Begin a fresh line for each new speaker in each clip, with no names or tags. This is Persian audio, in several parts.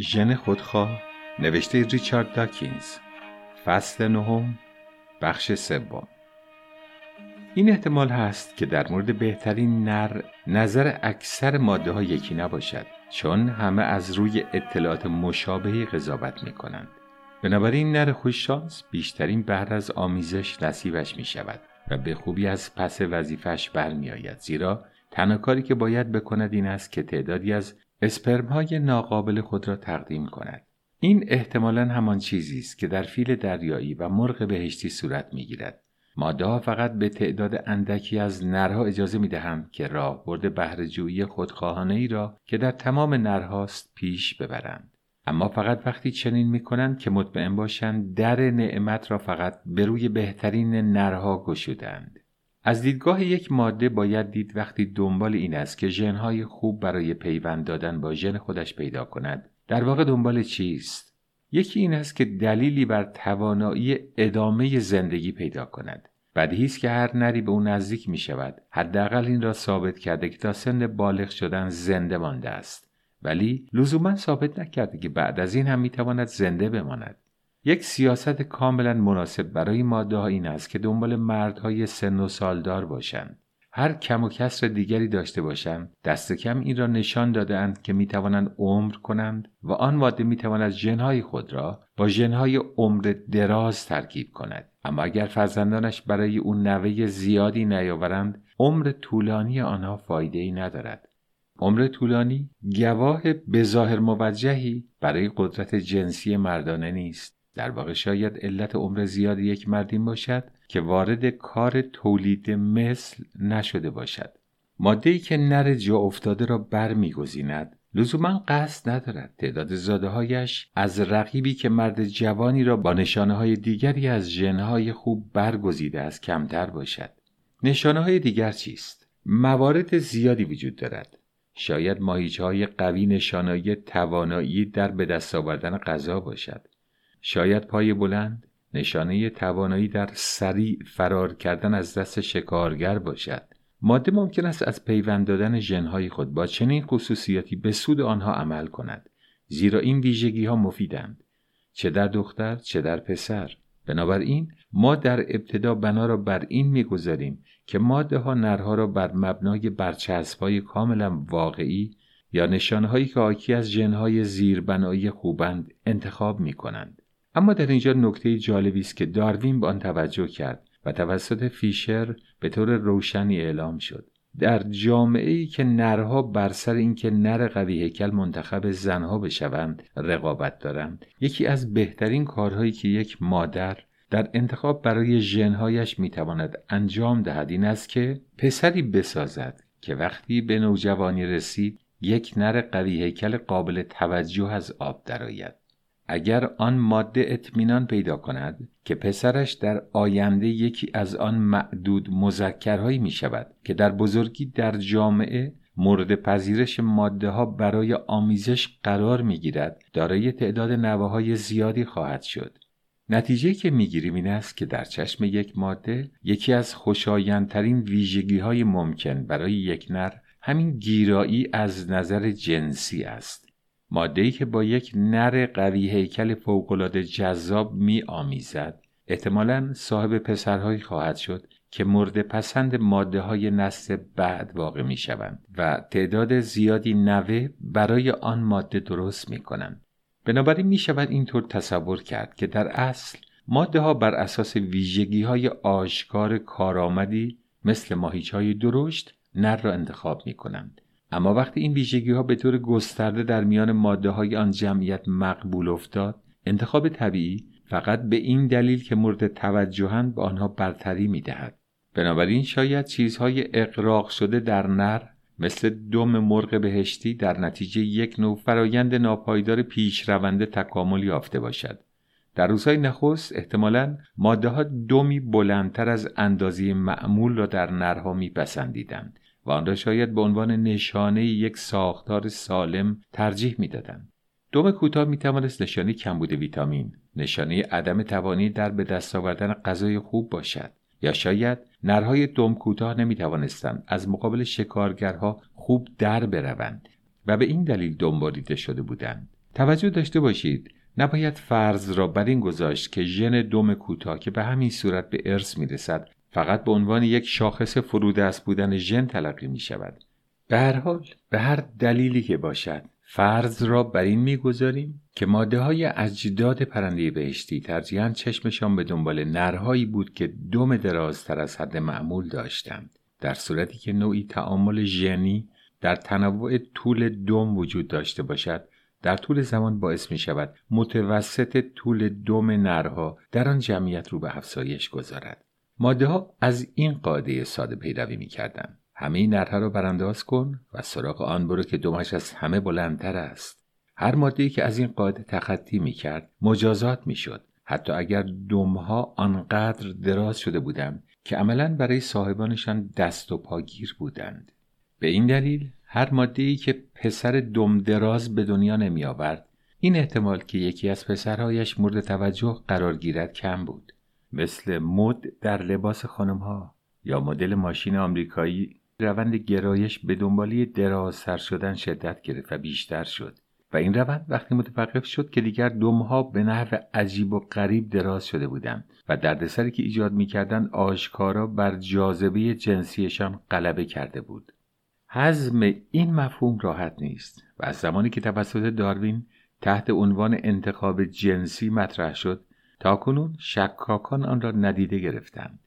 ژن خودخواه نوشته ریچارد داکینز. فصل نهم بخش سوم. این احتمال هست که در مورد بهترین نر نظر اکثر ماده ها یکی نباشد چون همه از روی اطلاعات مشابهی قضاوت می کنند بنابراین نر خوششانس بیشترین بهر از آمیزش نصیبش می شود و به خوبی از پس وظیفش برمیآید. زیرا تنها کاری که باید بکند این است که تعدادی از اسپرم های ناقابل خود را تقدیم کند. این احتمالا همان چیزی است که در فیل دریایی و مرغ بهشتی صورت می‌گیرد. ماده فقط به تعداد اندکی از نرها اجازه می دهند که راه برد بهرهجویی خودخواهانه ای را که در تمام نرهاست پیش ببرند. اما فقط وقتی چنین می کنند که مطمئن باشند در نعمت را فقط به روی بهترین نرها گشودند از دیدگاه یک ماده باید دید وقتی دنبال این است که ژنهای خوب برای پیوند دادن با ژن خودش پیدا کند. در واقع دنبال چیست؟ یکی این است که دلیلی بر توانایی ادامه زندگی پیدا کند. بدیهی است که هر نری به او نزدیک می شود حداقل این را ثابت کرده که تا سن بالغ شدن زنده مانده است. ولی لزوما ثابت نکرده که بعد از این هم می تواند زنده بماند. یک سیاست کاملا مناسب برای ماده ها این است که دنبال مردهای سن و سالدار باشند. هر کم و کسر دیگری داشته باشند. دست کم این را نشان دادهاند که می توانند عمر کنند و آن ماده می تواند ژنهای خود را با ژنهای عمر دراز ترکیب کند. اما اگر فرزندانش برای او نوه زیادی نیاورند عمر طولانی آنها فایده ای ندارد. عمر طولانی گواه بظاهر موجهی برای قدرت جنسی مردانه نیست. در واقع شاید علت عمر زیاد یک مردین باشد که وارد کار تولید مثل نشده باشد. ماده ای که نر جا افتاده را برمیگزیند. لزوما قصد ندارد تعداد زاده هایش از رقیبی که مرد جوانی را با نشانه های دیگری از ژنهای خوب برگزیده است کمتر باشد. نشانه های دیگر چیست؟ موارد زیادی وجود دارد. شاید ماهیچه های قوی نشانه توانایی در به دست آوردن غذا باشد. شاید پای بلند نشانه توانایی در سریع فرار کردن از دست شکارگر باشد. ماده ممکن است از پیوند دادن ژنهای خود با چنین خصوصیاتی به سود آنها عمل کند زیرا این ویژگی ها مفیدند. چه در دختر چه در پسر. بنابراین ما در ابتدا بنا را بر این می‌گذاریم که ماده ها نرها را بر مبنای برچسب کاملا واقعی یا نشانه هایی که آکی از ژنهای زیربنایی خوبند انتخاب می کنند. اما در اینجا نکته جالبی است که داروین به آن توجه کرد و توسط فیشر به طور روشنی اعلام شد. در جامعه ای که نرها بر سر اینکه نر قوی هیکل منتخب زنها بشوند رقابت دارند. یکی از بهترین کارهایی که یک مادر در انتخاب برای ژنهایش می‌تواند انجام دهد این است که پسری بسازد که وقتی به نوجوانی رسید یک نر قوی هیکل قابل توجه از آب درآید. اگر آن ماده اطمینان پیدا کند که پسرش در آینده یکی از آن معدود مذکرهایی می شود که در بزرگی در جامعه مورد پذیرش ماده ها برای آمیزش قرار می گیرد دارای تعداد نوه های زیادی خواهد شد. نتیجه که می گیریم این است که در چشم یک ماده یکی از خوشایندترین ویژگی های ممکن برای یک نر همین گیرایی از نظر جنسی است. ماده‌ای که با یک نر قوی هیکل فوقالعاده جذاب می آمیزد احتمالا صاحب پسرهایی خواهد شد که مورد پسند ماده های نسل بعد واقع می شوند و تعداد زیادی نوه برای آن ماده درست می کنند. بنابراین می شود اینطور تصور کرد که در اصل ماده ها بر اساس ویژگی های آشکار کارآمدی مثل ماهیچ های درشت نر را انتخاب می کنند اما وقتی این ویژگی ها به طور گسترده در میان ماده های آن جمعیت مقبول افتاد انتخاب طبیعی فقط به این دلیل که مورد توجهند به آنها برتری می دهد. بنابراین شاید چیزهای اقراق شده در نر مثل دم مرغ بهشتی در نتیجه یک نوع فرایند ناپایدار پیشرونده تکامل یافته باشد. در روزهای نخست احتمالا ماده ها دمی بلندتر از اندازه معمول را در نرها میپسندیدند و آن را شاید به عنوان نشانه یک ساختار سالم ترجیح می‌دادند. دم کوتاه می توانست نشانه کمبود ویتامین. نشانه عدم توانی در به دست آوردن غذای خوب باشد. یا شاید نرهای دم کوتاه نمی توانستند از مقابل شکارگرها خوب در بروند و به این دلیل دنبالیده شده بودند. توجه داشته باشید نباید فرض را بر این گذاشت که ژن دم کوتاه که به همین صورت به ارث می‌رسد فقط به عنوان یک شاخص فرودست بودن ژن تلقی می شود به هر حال به هر دلیلی که باشد فرض را بر این می‌گذاریم که ماده های اجداد پرنده بهشتی ترجیحاً چشمشان به دنبال نرهایی بود که دم درازتر از حد معمول داشتند. در صورتی که نوعی تعامل ژنی در تنوع طول دم وجود داشته باشد در طول زمان باعث می شود متوسط طول دم نرها در آن جمعیت رو به افزایش گذارد. ماده ها از این قاعده ساده پیروی می کردن. همه این نرها را برانداز کن و سراغ آن برو که دمش از همه بلندتر است. هر ماده که از این قاعده تخطی می کرد مجازات می شد حتی اگر دمها آنقدر دراز شده بودند که عملا برای صاحبانشان دست و پاگیر بودند. به این دلیل هر ماده ای که پسر دم دراز به دنیا نمی آورد این احتمال که یکی از پسرهایش مورد توجه قرار گیرد کم بود. مثل مد در لباس خانم ها یا مدل ماشین آمریکایی روند گرایش به دنبالی دراز سر شدن شدت گرفت و بیشتر شد. و این روند وقتی متوقف شد که دیگر دمها به نحو عجیب و غریب دراز شده بودند و دردسری که ایجاد می‌کردند آشکارا بر جاذبه جنسیشان غلبه کرده بود. حزم این مفهوم راحت نیست و از زمانی که توسط داروین تحت عنوان انتخاب جنسی مطرح شد تا کنون شکاکان آن را ندیده گرفتند.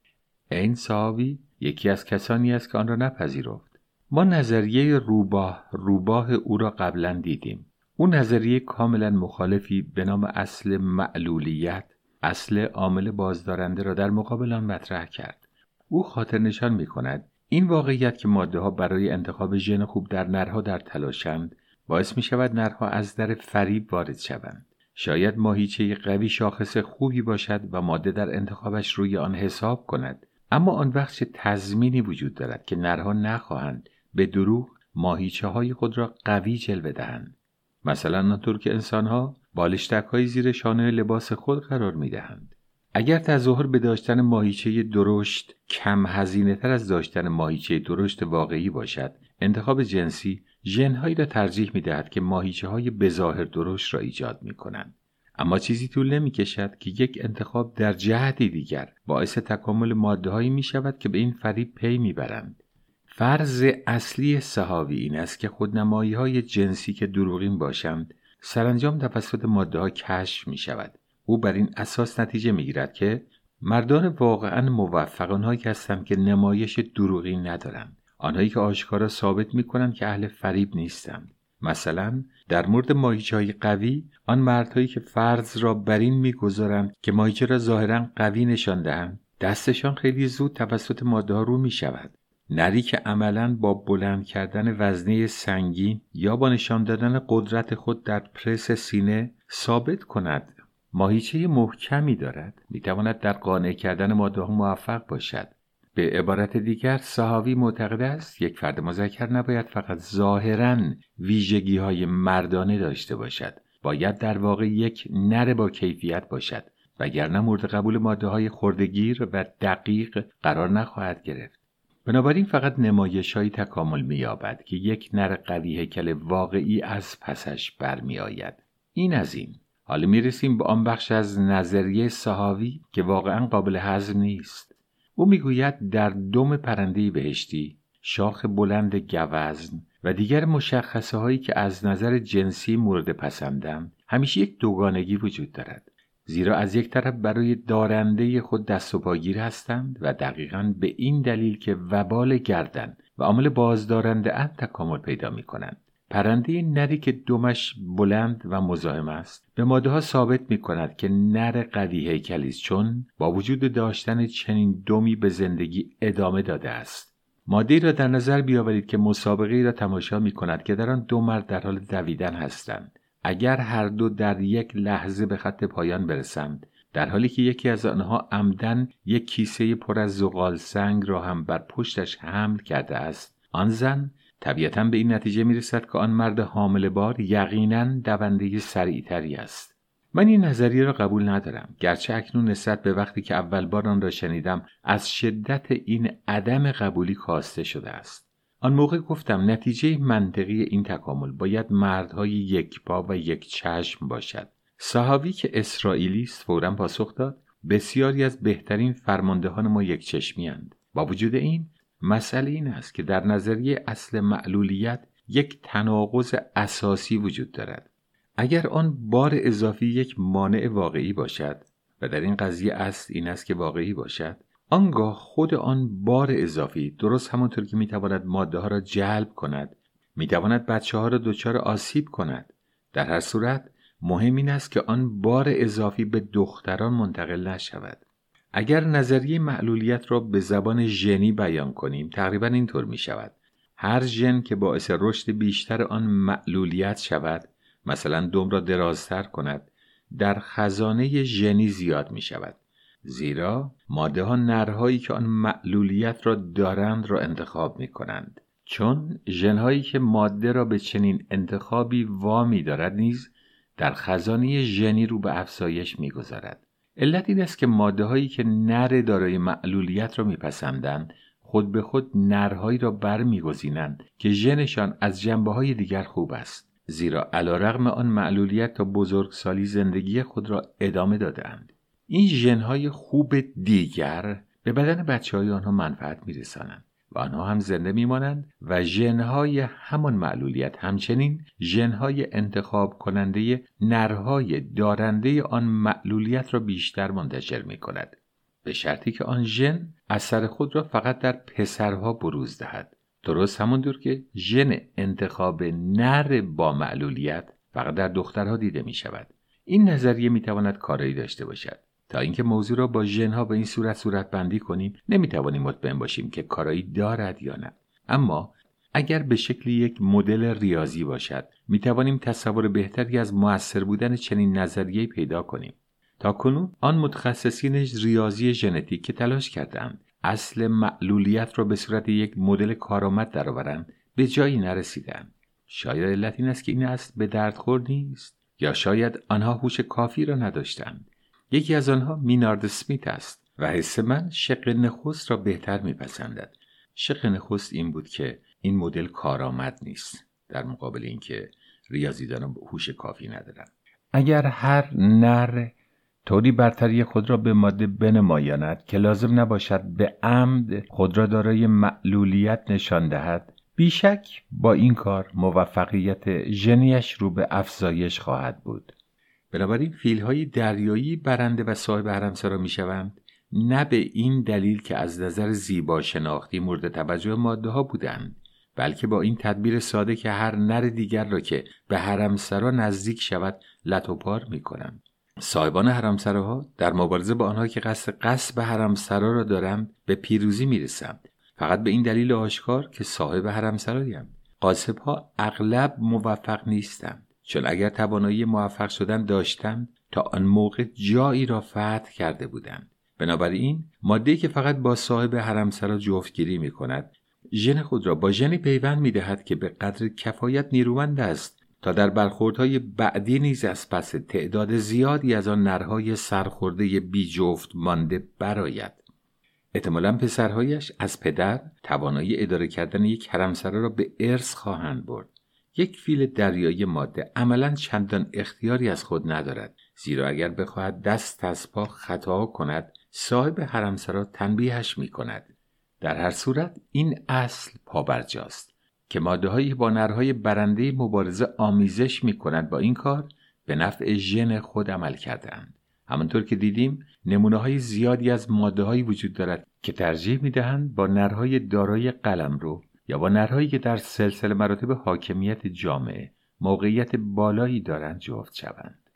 این صحابی یکی از کسانی است که آن را نپذیرفت. ما نظریه روباه روباه او را قبلا دیدیم. او نظریه کاملا مخالفی به نام اصل معلولیت اصل عامل بازدارنده را در مقابل آن مطرح کرد. او خاطر نشان می کند این واقعیت که ماده ها برای انتخاب ژن خوب در نرها در تلاشند باعث می شود نرها از در فریب وارد شوند. شاید ماهیچه قوی شاخص خوبی باشد و ماده در انتخابش روی آن حساب کند اما آن وقت چه تضمینی وجود دارد که نرها نخواهند به دروغ ماهیچه های خود را قوی جلوه دهند مثلا آنطور که انسانها بالشتک های زیر شانه لباس خود قرار می دهند. اگر تظاهر به داشتن ماهیچه درشت کم هزینه تر از داشتن ماهیچه درشت واقعی باشد انتخاب جنسی ژنهایی را ترجیح می دهد که ماهیچه های بظاهر درشت را ایجاد می کنند. اما چیزی طول نمی کشد که یک انتخاب در جهتی دیگر باعث تکامل ماده هایی می شود که به این فریب پی می برند. فرض اصلی صحابی این است که خودنمایی های جنسی که دروغین باشند سرانجام توسط ماده ها کشف می شود. او بر این اساس نتیجه می گیرد که مردان واقعا موفق آنهایی هستند که نمایش دروغین ندارند آنهایی که آشکارا ثابت می کنند که اهل فریب نیستند. مثلا در مورد ماهیچه های قوی آن مردهایی که فرض را بر این می‌گذارند که ماهیچه را ظاهرا قوی نشان دهند دستشان خیلی زود توسط ماده رو می شود نری که عملا با بلند کردن وزنه سنگین یا با نشان دادن قدرت خود در پرس سینه ثابت کند. ماهیچه محکمی دارد. می‌تواند در قانع کردن ماده ها موفق باشد. به عبارت دیگر صحاوی معتقد است یک فرد مذکر نباید فقط ظاهرا ویژگی های مردانه داشته باشد. باید در واقع یک نر با کیفیت باشد. وگرنه مورد قبول ماده های خوردگیر و دقیق قرار نخواهد گرفت. بنابراین فقط نمایش تکامل مییابد که یک نر قوی هیکل واقعی از پسش برمیآید. این از این. حالا می‌رسیم به آن بخش از نظریه صحاوی که واقعا قابل هضم نیست. او می‌گوید در دم پرنده بهشتی شاخ بلند گوزن و دیگر مشخصه هایی که از نظر جنسی مورد پسندند همیشه یک دوگانگی وجود دارد. زیرا از یک طرف برای دارنده خود دست و پاگیر هستند و دقیقا به این دلیل که وبال گردن و عامل بازدارنده ان تکامل پیدا می کنند پرنده نری که دمش بلند و مزاحم است. به ماده ها ثابت می کند که نر قوی هیکلی چون با وجود داشتن چنین دمی به زندگی ادامه داده است. ماده را در نظر بیاورید که مسابقه را تماشا می کند که در آن دو مرد در حال دویدن هستند. اگر هر دو در یک لحظه به خط پایان برسند در حالی که یکی از آنها عمدن یک کیسه پر از زغال سنگ را هم بر پشتش حمل کرده است آن زن طبیعتا به این نتیجه می رسد که آن مرد حامل بار یقینا دونده سریعتری است. من این نظریه را قبول ندارم گرچه اکنون نسبت به وقتی که اول بار آن را شنیدم از شدت این عدم قبولی کاسته شده است. آن موقع گفتم نتیجه منطقی این تکامل باید مردهای یک پا و یک چشم باشد. صحابی که اسرائیلی است فورا پاسخ داد بسیاری از بهترین فرماندهان ما یک چشمی هند. با وجود این مسئله این است که در نظریه اصل معلولیت یک تناقض اساسی وجود دارد. اگر آن بار اضافی یک مانع واقعی باشد و در این قضیه اصل این است که واقعی باشد آنگاه خود آن بار اضافی درست همانطور که می‌تواند ماده ها را جلب کند می‌تواند بچه ها را دچار آسیب کند. در هر صورت مهم این است که آن بار اضافی به دختران منتقل نشود. اگر نظریه معلولیت را به زبان ژنی بیان کنیم تقریبا اینطور می شود. هر ژن که باعث رشد بیشتر آن معلولیت شود مثلا دم را درازتر کند در خزانه ژنی زیاد می شود. زیرا ماده ها نرهایی که آن معلولیت را دارند را انتخاب می کنند. چون ژنهایی که ماده را به چنین انتخابی وامی دارد نیز در خزانه ژنی رو به افزایش می‌گذارد علت این است که ماده هایی که نر دارای معلولیت را میپسندند خود به خود نرهایی را برمیگزینند که ژنشان از جنبه های دیگر خوب است. زیرا علیرغم آن معلولیت تا بزرگسالی زندگی خود را ادامه دادهاند. این ژنهای خوب دیگر به بدن بچه های آنها منفعت میرسانند. و آنها هم زنده میمانند و ژنهای همان معلولیت همچنین ژنهای انتخاب کننده نرهای دارنده آن معلولیت را بیشتر منتشر می کند به شرطی که آن ژن اثر خود را فقط در پسرها بروز دهد. درست همونطور که ژن انتخاب نر با معلولیت فقط در دخترها دیده می شود این نظریه می تواند کارایی داشته باشد. تا اینکه موضوع را با ژنها به این صورت صورت بندی کنیم نمی‌توانیم مطمئن باشیم که کارایی دارد یا نه. اما اگر به شکل یک مدل ریاضی باشد می توانیم تصور بهتری از موثر بودن چنین نظریه پیدا کنیم. تا کنون آن متخصصین ریاضی ژنتیک که تلاش کردند اصل معلولیت را به صورت یک مدل کارآمد درآورند به جایی نرسیدند شاید علت این است که این اصل به دردخور نیست یا شاید آنها هوش کافی را نداشتند. یکی از آنها مینارد سمیت است و حس من شق نخست را بهتر میپسندد. شق نخست این بود که این مدل کارآمد نیست در مقابل اینکه ریاضیدانان هوش کافی ندارند. اگر هر نر طوری برتری خود را به ماده بنمایاند که لازم نباشد به عمد خود را دارای معلولیت نشان دهد بیشک با این کار موفقیت ژنیش رو به افزایش خواهد بود. بنابراین فیل های دریایی برنده و صاحب حرمسرا می شوند نه به این دلیل که از نظر زیبا شناختی مورد توجه ماده ها بودند بلکه با این تدبیر ساده که هر نر دیگر را که به حرمسرا نزدیک شود لطوپار می کنند صاحبان حرمسراها در مبارزه با آنها که قصد به حرمسرا را دارند به پیروزی می‌رسند. فقط به این دلیل آشکار که صاحب حرمسرایند. قاسب ها اغلب موفق نیستند. چون اگر توانایی موفق شدن داشتند تا آن موقع جایی را فتح کرده بودند بنابراین ماده که فقط با صاحب حرمسرا جفتگیری می کند ژن خود را با ژنی پیوند می دهد که به قدر کفایت نیرومند است تا در برخوردهای بعدی نیز از پس تعداد زیادی از آن نرهای سرخورده بی جفت مانده براید احتمالا پسرهایش از پدر توانایی اداره کردن یک حرمسرا را به ارث خواهند برد. یک فیل دریایی ماده عملا چندان اختیاری از خود ندارد زیرا اگر بخواهد دست از پا خطا کند صاحب حرمسرا تنبیهش می کند در هر صورت این اصل پابرجاست که ماده با نرهای برنده مبارزه آمیزش می کند با این کار به نفع ژن خود عمل کردهاند. همانطور که دیدیم نمونه های زیادی از ماده وجود دارد که ترجیح می دهند با نرهای دارای قلم رو یا با نرهایی که در سلسله مراتب حاکمیت جامعه موقعیت بالایی دارند جفت شوند.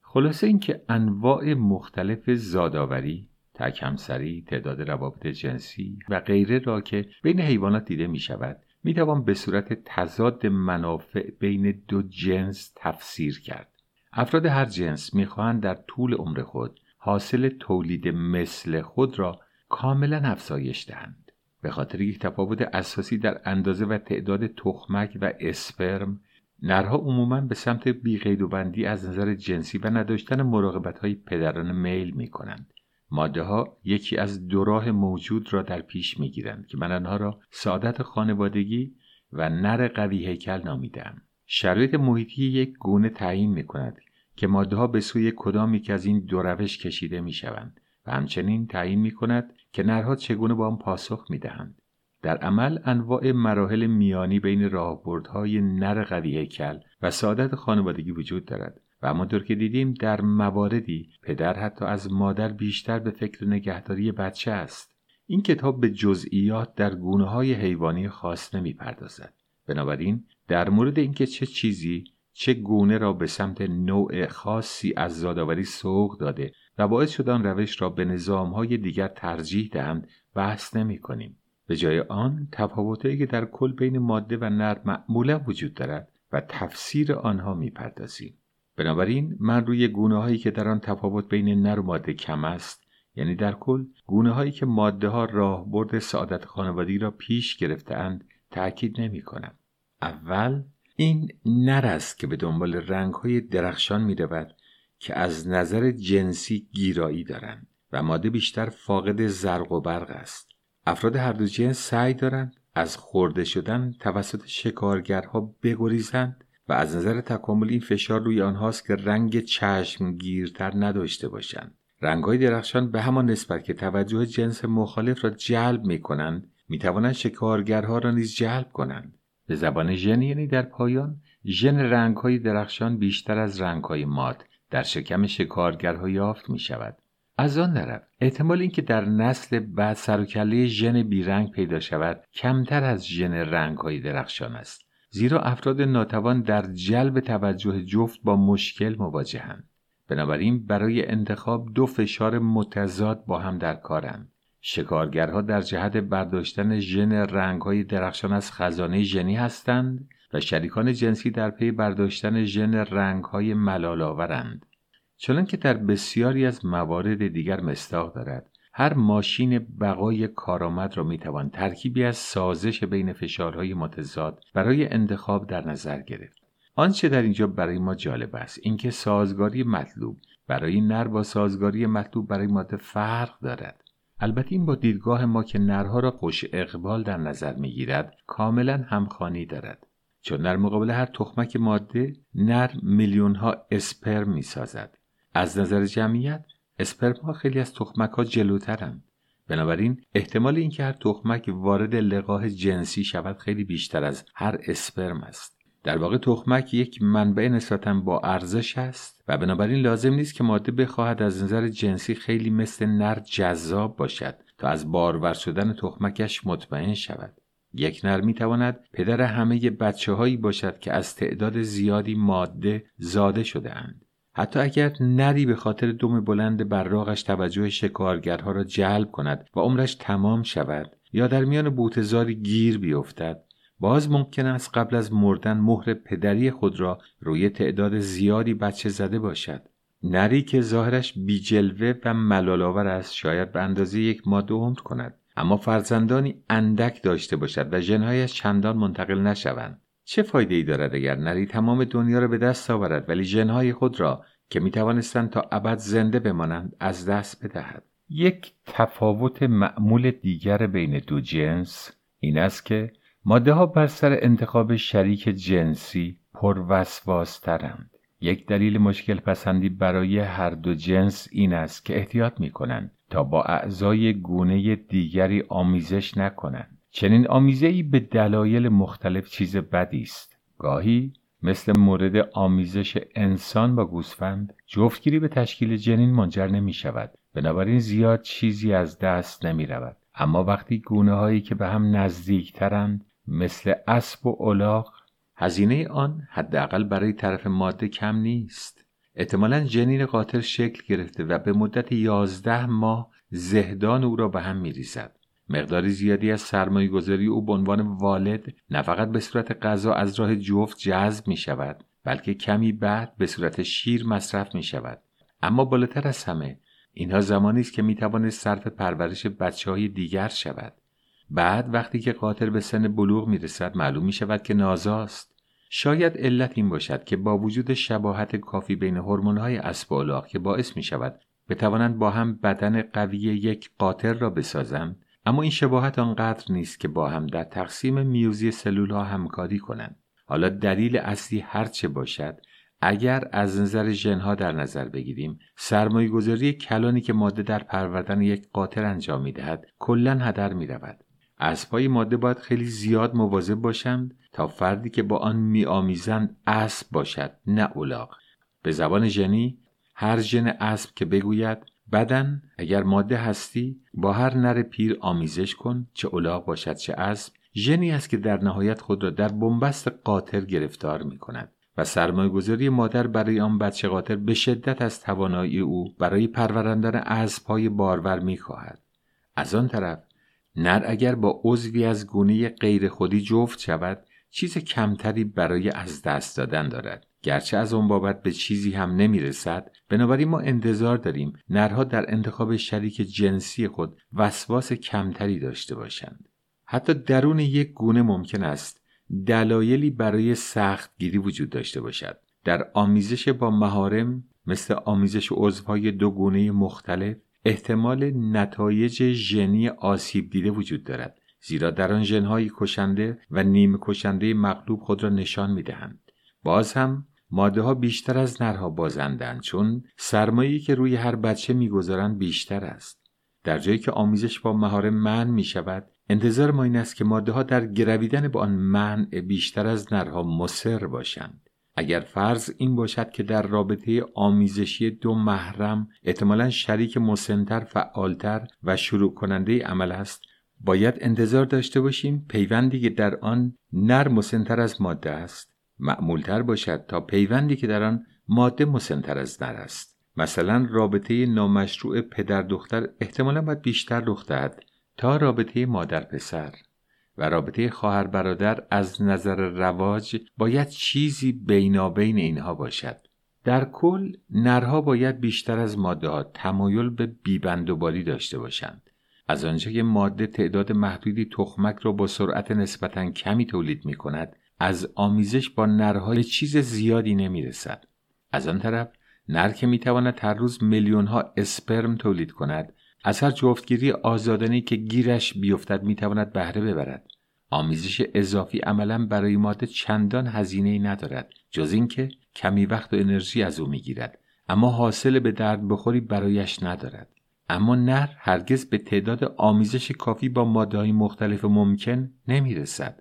خلاصه اینکه انواع مختلف زادآوری تکمسری تعداد روابط جنسی و غیره را که بین حیوانات دیده می شود می توان به صورت تضاد منافع بین دو جنس تفسیر کرد. افراد هر جنس می‌خواهند در طول عمر خود حاصل تولید مثل خود را کاملا افزایش دهند. به خاطر یک تفاوت اساسی در اندازه و تعداد تخمک و اسپرم نرها عموما به سمت بیقید و بندی از نظر جنسی و نداشتن مراقبت های پدران میل می کنند ماده ها یکی از دو راه موجود را در پیش می گیرند که من آنها را سعادت خانوادگی و نر قوی هیکل نامیدم شرایط محیطی یک گونه تعیین می کند که ماده ها به سوی کدام یک از این دو روش کشیده می شوند و همچنین تعیین می کند که نرها چگونه با آن پاسخ می دهند. در عمل انواع مراحل میانی بین راهبردهای نر قوی هیکل و سعادت خانوادگی وجود دارد و همانطور که دیدیم در مواردی پدر حتی از مادر بیشتر به فکر نگهداری بچه است این کتاب به جزئیات در گونه های حیوانی خاص نمی پردازد. بنابراین در مورد اینکه چه چیزی چه گونه را به سمت نوع خاصی از زادآوری سوق داده و باعث شد آن روش را به نظامهای دیگر ترجیح دهند بحث نمی کنیم. به جای آن تفاوتهایی که در کل بین ماده و نر معمولا وجود دارد و تفسیر آنها می‌پردازیم بنابراین من روی گونه هایی که در آن تفاوت بین نر و ماده کم است یعنی در کل گونه هایی که ماده ها راهبرد سعادت خانوادگی را پیش گرفتهاند تأکید نمی کنم. اول این نر است که به دنبال رنگ های درخشان می رود که از نظر جنسی گیرایی دارند و ماده بیشتر فاقد زرق و برق است. افراد هر دو جنس سعی دارند از خورده شدن توسط شکارگرها بگریزند و از نظر تکامل این فشار روی آنهاست که رنگ چشمگیرتر نداشته باشند. های درخشان به همان نسبت که توجه جنس مخالف را جلب می کنند می توانند شکارگرها را نیز جلب کنند. به زبان ژن یعنی در پایان ژن رنگهای درخشان بیشتر از رنگهای ماد در شکم شکارگرها یافت می شود. از آن طرف احتمال اینکه در نسل بعد سر و کله ژن بیرنگ پیدا شود کمتر از ژن رنگهای درخشان است. زیرا افراد ناتوان در جلب توجه جفت با مشکل مواجهند بنابراین برای انتخاب دو فشار متضاد با هم در کارند. شکارگرها در جهت برداشتن ژن رنگهای درخشان از خزانه ژنی هستند. و شریکان جنسی در پی برداشتن ژن رنگهای ملالآورند. چون که در بسیاری از موارد دیگر مستاق دارد هر ماشین بقای کارآمد را می‌توان ترکیبی از سازش بین فشارهای متضاد برای انتخاب در نظر گرفت. آنچه در اینجا برای ما جالب است اینکه سازگاری مطلوب برای نر با سازگاری مطلوب برای ماده فرق دارد. البته این با دیدگاه ما که نرها را خوش اقبال در نظر می‌گیرد کاملا همخوانی دارد. چون در مقابل هر تخمک ماده نر میلیون ها اسپرم می‌سازد. از نظر جمعیت اسپرم خیلی از تخمک ها جلوترند. بنابراین احتمال اینکه هر تخمک وارد لقاه جنسی شود خیلی بیشتر از هر اسپرم است. در واقع تخمک یک منبع نسبتا با ارزش است و بنابراین لازم نیست که ماده بخواهد از نظر جنسی خیلی مثل نر جذاب باشد تا از بارور شدن تخمکش مطمئن شود. یک نر می تواند پدر همه بچه هایی باشد که از تعداد زیادی ماده زاده شده اند. حتی اگر نری به خاطر دم بلند براغش توجه شکارگرها را جلب کند و عمرش تمام شود یا در میان بوتزاری گیر بیفتد باز ممکن است قبل از مردن مهر پدری خود را روی تعداد زیادی بچه زده باشد نری که ظاهرش بیجلوه و ملالآور است شاید به اندازه یک ماده عمر کند اما فرزندانی اندک داشته باشد و ژنهایش چندان منتقل نشوند چه فایده ای دارد اگر نری تمام دنیا را به دست آورد ولی ژنهای خود را که می توانستند تا ابد زنده بمانند از دست بدهد یک تفاوت معمول دیگر بین دو جنس این است که ماده ها بر سر انتخاب شریک جنسی پر ترند. یک دلیل مشکل پسندی برای هر دو جنس این است که احتیاط می کنند تا با اعضای گونه دیگری آمیزش نکنند. چنین آمیزه ای به دلایل مختلف چیز بدی است. گاهی مثل مورد آمیزش انسان با گوسفند جفتگیری به تشکیل جنین منجر نمی شود. بنابراین زیاد چیزی از دست نمی رود. اما وقتی گونه هایی که به هم نزدیکترند مثل اسب و الاغ هزینه آن حداقل برای طرف ماده کم نیست. احتمالا جنین قاتل شکل گرفته و به مدت یازده ماه زهدان او را به هم میریزد. مقداری زیادی از سرمایه گذاری او به عنوان والد نه فقط به صورت غذا از راه جفت جذب می شود بلکه کمی بعد به صورت شیر مصرف می شود اما بالاتر از همه اینها زمانی است که می توانست صرف پرورش بچه های دیگر شود. بعد وقتی که قاتل به سن بلوغ می رسد معلوم می شود که نازاست. شاید علت این باشد که با وجود شباهت کافی بین هورمون‌های اسب که باعث می شود بتوانند با هم بدن قوی یک قاطر را بسازند اما این شباهت آنقدر نیست که با هم در تقسیم میوزی سلول ها همکاری کنند حالا دلیل اصلی هرچه باشد اگر از نظر ژنها در نظر بگیریم سرمایه گذاری کلانی که ماده در پروردن یک قاطر انجام می دهد کلا هدر می رود. اسبهای ماده باید خیلی زیاد مواظب باشند تا فردی که با آن می آمیزند اسب باشد نه اولاغ به زبان ژنی هر ژن اسب که بگوید بدن اگر ماده هستی با هر نر پیر آمیزش کن چه اولاغ باشد چه اسب ژنی است که در نهایت خود را در بنبست قاطر گرفتار می کند و سرمایه گذاری مادر برای آن بچه قاطر به شدت از توانایی او برای پروراندن اسبهای بارور می خواهد. از آن طرف نر اگر با عضوی از گونه غیر خودی جفت شود چیز کمتری برای از دست دادن دارد. گرچه از آن بابت به چیزی هم نمی رسد بنابراین ما انتظار داریم نرها در انتخاب شریک جنسی خود وسواس کمتری داشته باشند. حتی درون یک گونه ممکن است دلایلی برای سختگیری وجود داشته باشد. در آمیزش با مهارم مثل آمیزش عضوهای دو گونه مختلف احتمال نتایج ژنی آسیب دیده وجود دارد زیرا در آن ژنهای کشنده و نیمه کشنده مغلوب خود را نشان می‌دهند. باز هم ماده ها بیشتر از نرها بازندند چون سرمایه‌ای که روی هر بچه می‌گذارند بیشتر است. در جایی که آمیزش با مهارم من می شود انتظار ما این است که ماده ها در گرویدن به آن منع بیشتر از نرها مصر باشند. اگر فرض این باشد که در رابطه آمیزشی دو محرم احتمالا شریک مسنتر فعالتر و شروع کننده عمل است باید انتظار داشته باشیم پیوندی که در آن نر مسنتر از ماده است. معمولتر باشد تا پیوندی که در آن ماده مسنتر از نر است. مثلا رابطه نامشروع پدر دختر احتمالا باید بیشتر رخ دهد تا رابطه مادر پسر. و رابطه خواهر برادر از نظر رواج باید چیزی بینابین اینها باشد. در کل نرها باید بیشتر از ماده ها تمایل به بیبندوباری داشته باشند. از آنجا که ماده تعداد محدودی تخمک را با سرعت نسبتا کمی تولید می کند از آمیزش با نرها به چیز زیادی نمی رسد. از آن طرف نر که می تواند هر روز میلیون ها اسپرم تولید کند از هر جفتگیری آزادانی که گیرش بیفتد می‌تواند بهره ببرد. آمیزش اضافی عملا برای ماده چندان هزینه ای ندارد جز اینکه کمی وقت و انرژی از او می‌گیرد اما حاصل به درد بخوری برایش ندارد. اما نر هرگز به تعداد آمیزش کافی با ماده های مختلف ممکن نمی‌رسد.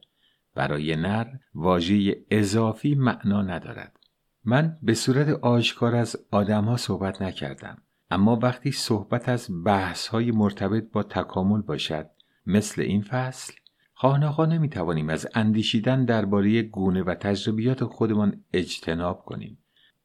برای نر واژه اضافی معنا ندارد. من به صورت آشکار از آدمها صحبت نکردم اما وقتی صحبت از بحث های مرتبط با تکامل باشد مثل این فصل خواهناخواه نمی توانیم از اندیشیدن درباره گونه و تجربیات خودمان اجتناب کنیم.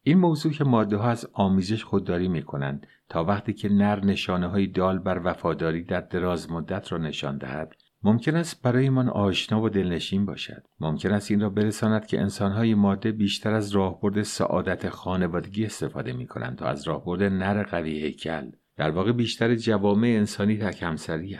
این موضوع که ماده ها از آمیزش خودداری می کنند تا وقتی که نر نشانه های دال بر وفاداری در دراز مدت را نشان دهد ممکن است برایمان آشنا و دلنشین باشد. ممکن است این را برساند که انسانهای ماده بیشتر از راهبرد سعادت خانوادگی استفاده می کنند تا از راهبرد نر قوی هیکل. در واقع بیشتر جوامع انسانی تکمسری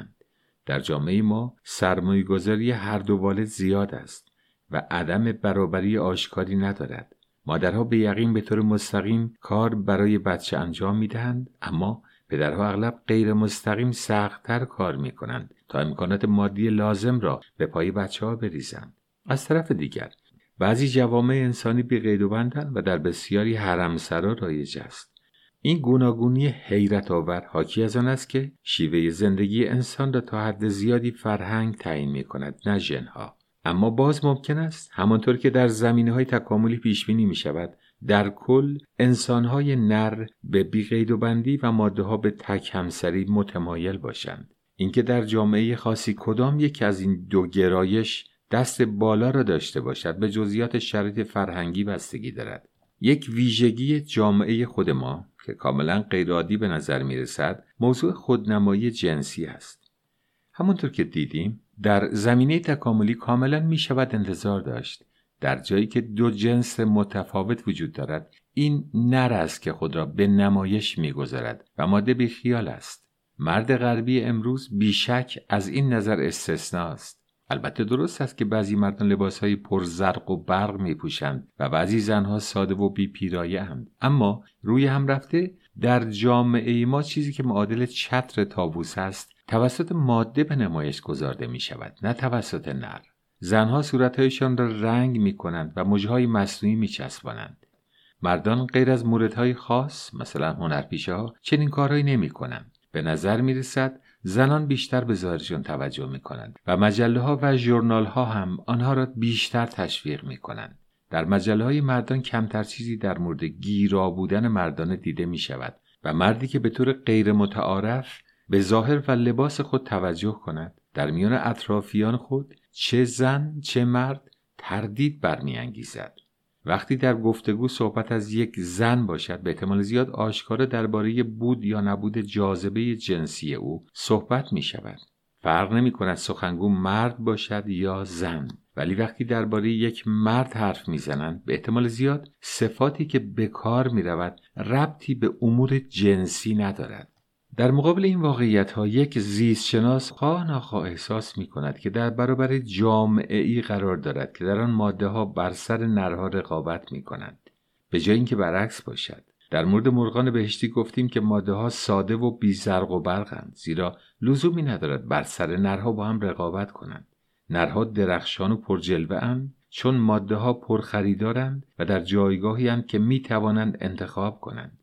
در جامعه ما سرمایه گذاری هر دو والد زیاد است و عدم برابری آشکاری ندارد مادرها به یقین به طور مستقیم کار برای بچه انجام می دهند اما پدرها اغلب غیر مستقیم سختتر کار می کنند تا امکانات مادی لازم را به پای بچه ها بریزند. از طرف دیگر بعضی جوامع انسانی بی قید و و در بسیاری حرمسرا رایج است. این گوناگونی حیرت آور حاکی از آن است که شیوه زندگی انسان را تا حد زیادی فرهنگ تعیین می کند نه ژنها. اما باز ممکن است همانطور که در زمینه های تکاملی پیش بینی می شود در کل انسانهای نر به بیقید و بندی و ماده ها به تک همسری متمایل باشند. اینکه در جامعه خاصی کدام یک از این دو گرایش دست بالا را داشته باشد به جزئیات شرایط فرهنگی بستگی دارد. یک ویژگی جامعه خود ما که کاملا غیرعادی به نظر می رسد موضوع خودنمایی جنسی است. همونطور که دیدیم در زمینه تکاملی کاملا می شود انتظار داشت. در جایی که دو جنس متفاوت وجود دارد این نر است که خود را به نمایش می‌گذارد و ماده بی خیال است. مرد غربی امروز بیشک از این نظر استثناست. البته درست است که بعضی مردان لباس های پرزرق و برق می پوشند و بعضی زنها ساده و بی پیرایه هند. اما روی هم رفته در جامعه ما چیزی که معادل چتر تابوس است توسط ماده به نمایش گذارده می شود نه توسط نر زنها صورتهایشان را رنگ می کنند و مجهای مصنوعی می چسبانند مردان غیر از موردهای خاص مثلا هنرپیشه ها چنین کارهایی نمی کنند به نظر می رسد زنان بیشتر به ظاهرشان توجه می کنند و مجله ها و ژورنال ها هم آنها را بیشتر تشویق می کنند. در مجله های مردان کمتر چیزی در مورد گیرا بودن مردان دیده می شود و مردی که به طور غیر متعارف به ظاهر و لباس خود توجه کند در میان اطرافیان خود چه زن چه مرد تردید برمیانگیزد وقتی در گفتگو صحبت از یک زن باشد به احتمال زیاد آشکارا درباره بود یا نبود جاذبه جنسی او صحبت می شود. فرق نمی کند سخنگو مرد باشد یا زن ولی وقتی درباره یک مرد حرف می‌زنند به احتمال زیاد صفاتی که به کار می رود ربطی به امور جنسی ندارد در مقابل این واقعیت ها یک زیست شناس خواه ناخواه احساس می کند که در برابر جامعه ای قرار دارد که در آن ماده ها بر سر نرها رقابت می کنند به جای اینکه برعکس باشد در مورد مرغان بهشتی گفتیم که ماده ها ساده و بیزرق و برقند زیرا لزومی ندارد بر سر نرها با هم رقابت کنند. نرها درخشان و پرجلوه اند چون ماده ها پرخریدارند و در جایگاهی هم که می توانند انتخاب کنند.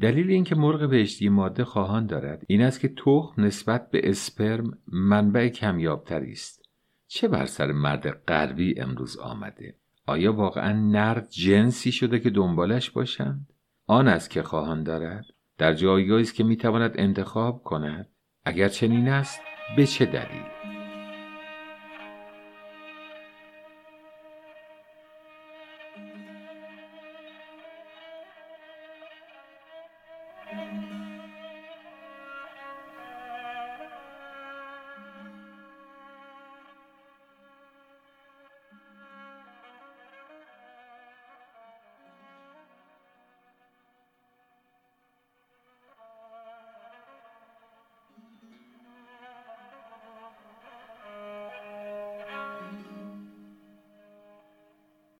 دلیل اینکه مرغ بهشتی ماده خواهان دارد این است که تخم نسبت به اسپرم منبع کمیابتری است. چه بر سر مرد غربی امروز آمده؟ آیا واقعا نر جنسی شده که دنبالش باشند؟ آن است که خواهان دارد. در جایگاهی است که می‌تواند انتخاب کند. اگر چنین است به چه دلیل؟